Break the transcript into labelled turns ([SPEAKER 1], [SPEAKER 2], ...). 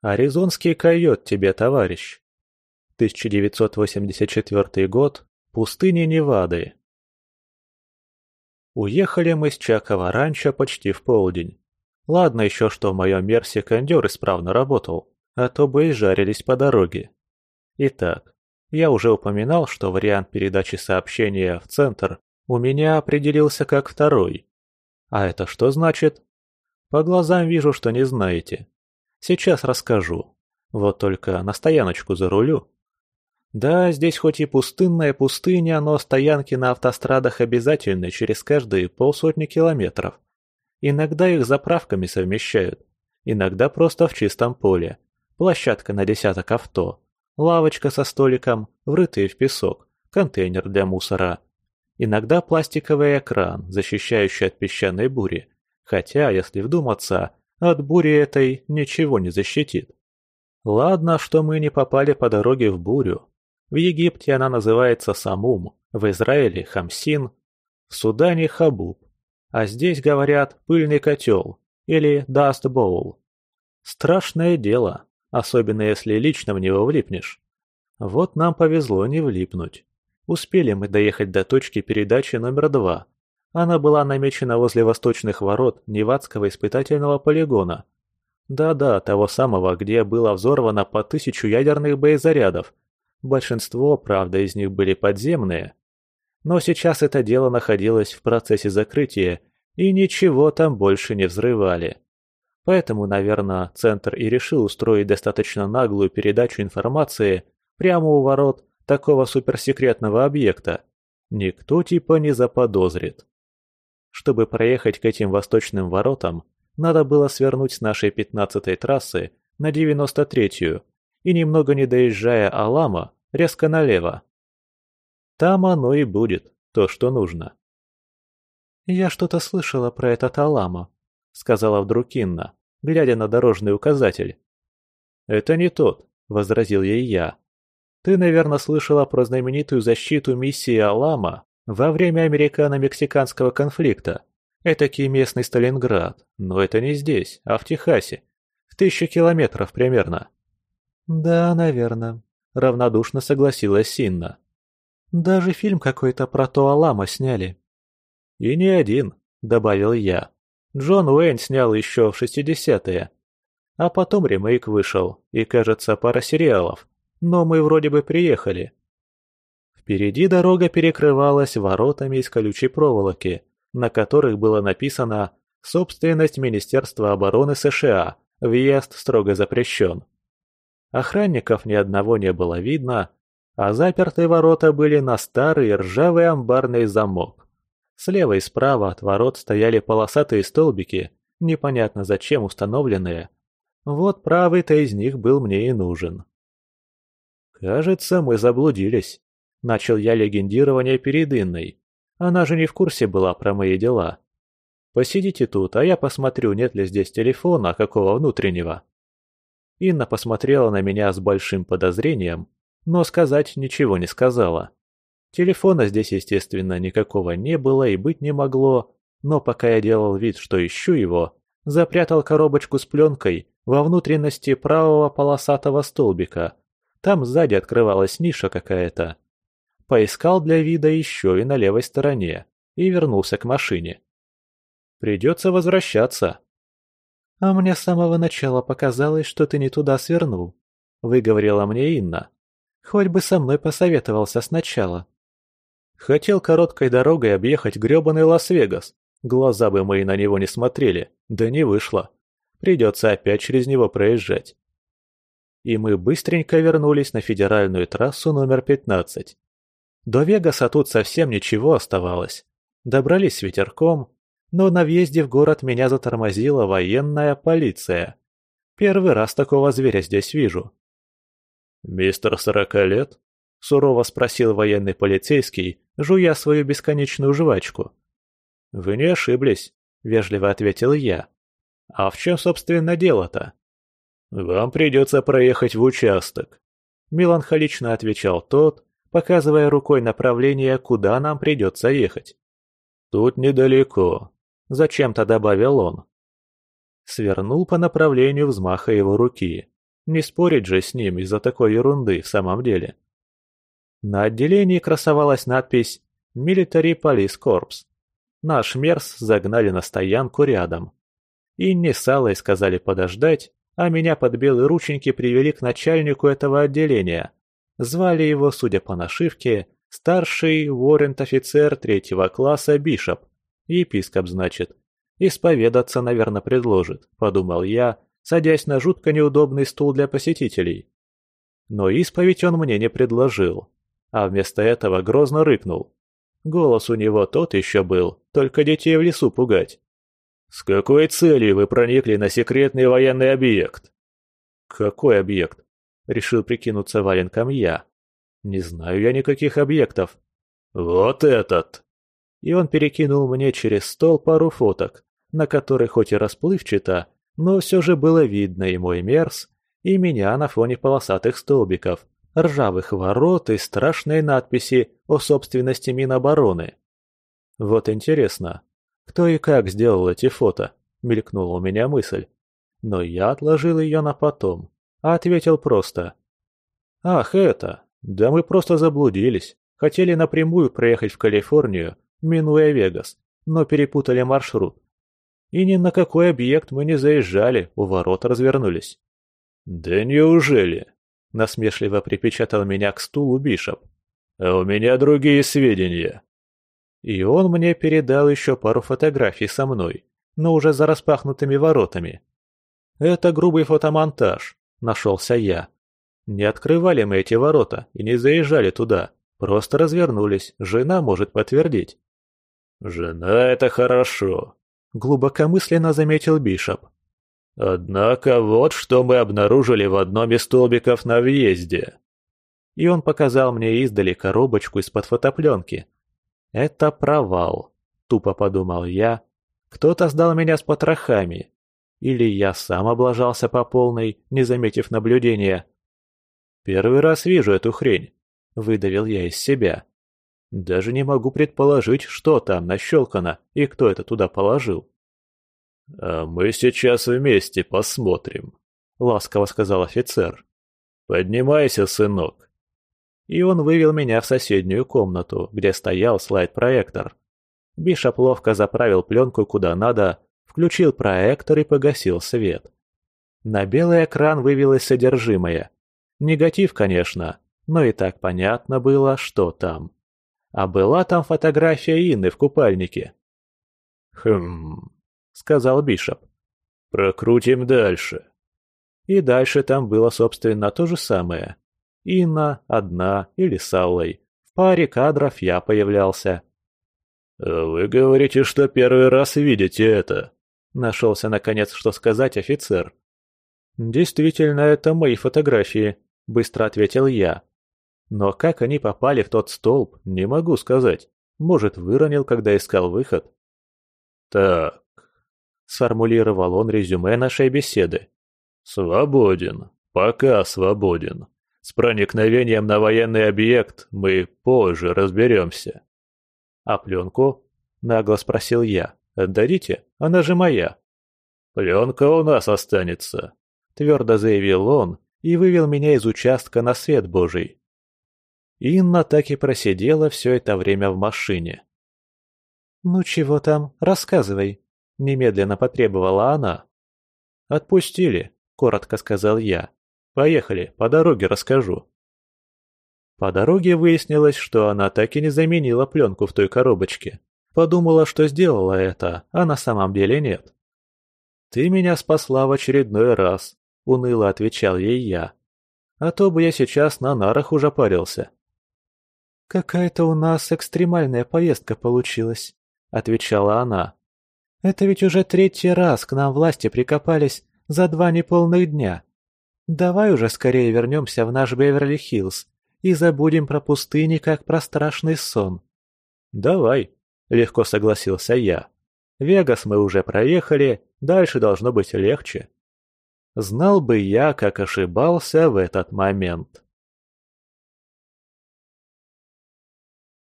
[SPEAKER 1] Аризонский койот тебе, товарищ. 1984 год. Пустыня Невады. Уехали мы с Чакова раньше почти в полдень. Ладно еще, что в моем Мерсе кондер исправно работал, а то бы и жарились по дороге. Итак, я уже упоминал, что вариант передачи сообщения в центр у меня определился как второй. А это что значит? По глазам вижу, что не знаете. Сейчас расскажу. Вот только на стояночку за рулю. Да, здесь хоть и пустынная пустыня, но стоянки на автострадах обязательны через каждые полсотни километров. Иногда их заправками совмещают, иногда просто в чистом поле. Площадка на десяток авто, лавочка со столиком, врытые в песок, контейнер для мусора. Иногда пластиковый экран, защищающий от песчаной бури. Хотя, если вдуматься, от бури этой ничего не защитит. Ладно, что мы не попали по дороге в бурю. В Египте она называется Самум, в Израиле – Хамсин, в Судане – Хабуб. А здесь, говорят, пыльный котел или Dust Bowl. Страшное дело, особенно если лично в него влипнешь. Вот нам повезло не влипнуть. Успели мы доехать до точки передачи номер два. Она была намечена возле восточных ворот Невадского испытательного полигона. Да-да, того самого, где было взорвано по тысячу ядерных боезарядов. Большинство, правда, из них были подземные. Но сейчас это дело находилось в процессе закрытия, и ничего там больше не взрывали. Поэтому, наверное, Центр и решил устроить достаточно наглую передачу информации прямо у ворот такого суперсекретного объекта. Никто типа не заподозрит. Чтобы проехать к этим восточным воротам, надо было свернуть с нашей 15-й трассы на 93-ю и, немного не доезжая Алама, резко налево. Там оно и будет, то, что нужно. «Я что-то слышала про этот Алама», — сказала вдруг Инна глядя на дорожный указатель. «Это не тот», — возразил ей я. «Ты, наверное, слышала про знаменитую защиту миссии Алама во время американо-мексиканского конфликта. Этакий местный Сталинград, но это не здесь, а в Техасе. В тысячу километров примерно». «Да, наверное», — равнодушно согласилась Синна. «Даже фильм какой-то про то Алама сняли». «И не один», — добавил я. Джон Уэйн снял еще в 60-е. А потом ремейк вышел, и, кажется, пара сериалов. Но мы вроде бы приехали. Впереди дорога перекрывалась воротами из колючей проволоки, на которых было написано «Собственность Министерства обороны США. Въезд строго запрещен». Охранников ни одного не было видно, а запертые ворота были на старый ржавый амбарный замок. Слева и справа от ворот стояли полосатые столбики, непонятно зачем установленные. Вот правый-то из них был мне и нужен. «Кажется, мы заблудились», — начал я легендирование перед Инной. Она же не в курсе была про мои дела. «Посидите тут, а я посмотрю, нет ли здесь телефона какого внутреннего». Инна посмотрела на меня с большим подозрением, но сказать ничего не сказала. Телефона здесь, естественно, никакого не было и быть не могло, но пока я делал вид, что ищу его, запрятал коробочку с пленкой во внутренности правого полосатого столбика. Там сзади открывалась ниша какая-то. Поискал для вида еще и на левой стороне и вернулся к машине. Придется возвращаться. «А мне с самого начала показалось, что ты не туда свернул», — выговорила мне Инна. «Хоть бы со мной посоветовался сначала». Хотел короткой дорогой объехать грёбаный Лас-Вегас. Глаза бы мои на него не смотрели, да не вышло. Придется опять через него проезжать. И мы быстренько вернулись на федеральную трассу номер 15. До Вегаса тут совсем ничего оставалось. Добрались с ветерком, но на въезде в город меня затормозила военная полиция. Первый раз такого зверя здесь вижу. «Мистер сорока лет?» — сурово спросил военный полицейский, жуя свою бесконечную жвачку. «Вы не ошиблись», — вежливо ответил я. «А в чем, собственно, дело-то?» «Вам придется проехать в участок», — меланхолично отвечал тот, показывая рукой направление, куда нам придется ехать. «Тут недалеко», — зачем-то добавил он. Свернул по направлению взмаха его руки. Не спорить же с ним из-за такой ерунды в самом деле. На отделении красовалась надпись «Military Police Corps». Наш Мерс загнали на стоянку рядом. Инне с Аллой сказали подождать, а меня под белые рученьки привели к начальнику этого отделения. Звали его, судя по нашивке, старший воррент-офицер третьего класса Бишоп. Епископ, значит. Исповедаться, наверное, предложит, подумал я, садясь на жутко неудобный стул для посетителей. Но исповедь он мне не предложил, а вместо этого грозно рыкнул. Голос у него тот еще был, только детей в лесу пугать. «С какой целью вы проникли на секретный военный объект?» «Какой объект?» — решил прикинуться валенком я. «Не знаю я никаких объектов». «Вот этот!» И он перекинул мне через стол пару фоток, на которых хоть и расплывчато, но все же было видно и мой мерз, и меня на фоне полосатых столбиков, ржавых ворот и страшной надписи о собственности Минобороны. Вот интересно, кто и как сделал эти фото? Мелькнула у меня мысль. Но я отложил ее на потом, а ответил просто. Ах, это! Да мы просто заблудились. Хотели напрямую проехать в Калифорнию, минуя Вегас, но перепутали маршрут. И ни на какой объект мы не заезжали, у ворот развернулись. «Да неужели?» – насмешливо припечатал меня к стулу Бишоп. «А у меня другие сведения». И он мне передал еще пару фотографий со мной, но уже за распахнутыми воротами. Это грубый фотомонтаж, нашелся я. Не открывали мы эти ворота и не заезжали туда, просто развернулись, жена может подтвердить. «Жена — это хорошо», — глубокомысленно заметил Бишоп. «Однако вот что мы обнаружили в одном из столбиков на въезде». И он показал мне издали коробочку из-под фотопленки, это провал, тупо подумал я. Кто-то сдал меня с потрохами. Или я сам облажался по полной, не заметив наблюдения. Первый раз вижу эту хрень, выдавил я из себя. Даже не могу предположить, что там нащелкано и кто это туда положил. «А мы сейчас вместе посмотрим», — ласково сказал офицер. «Поднимайся, сынок, и он вывел меня в соседнюю комнату, где стоял слайд-проектор. Бишоп ловко заправил пленку куда надо, включил проектор и погасил свет. На белый экран вывелось содержимое. Негатив, конечно, но и так понятно было, что там. А была там фотография Инны в купальнике. «Хм...» — сказал Бишоп. «Прокрутим дальше». И дальше там было, собственно, то же самое. Инна одна или с Аллой. В паре кадров я появлялся. «Вы говорите, что первый раз видите это?» Нашелся, наконец, что сказать офицер. «Действительно, это мои фотографии», — быстро ответил я. «Но как они попали в тот столб, не могу сказать. Может, выронил, когда искал выход?» «Так», — сформулировал он резюме нашей беседы. «Свободен. Пока свободен. С проникновением на военный объект мы позже разберемся. А пленку? Нагло спросил я. Отдадите? Она же моя. Пленка у нас останется, твердо заявил он и вывел меня из участка на свет божий. Инна так и просидела все это время в машине. «Ну чего там, рассказывай», — немедленно потребовала она. «Отпустили», — коротко сказал я. Поехали, по дороге расскажу. По дороге выяснилось, что она так и не заменила пленку в той коробочке. Подумала, что сделала это, а на самом деле нет. «Ты меня спасла в очередной раз», — уныло отвечал ей я. «А то бы я сейчас на нарах уже парился». «Какая-то у нас экстремальная поездка получилась», — отвечала она. «Это ведь уже третий раз к нам власти прикопались за два неполных дня. Давай уже скорее вернемся в наш Беверли-Хиллз и забудем про пустыни, как про страшный сон. Давай, легко согласился я. Вегас мы уже проехали, дальше должно быть легче. Знал бы я, как ошибался в этот момент.